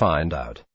find out.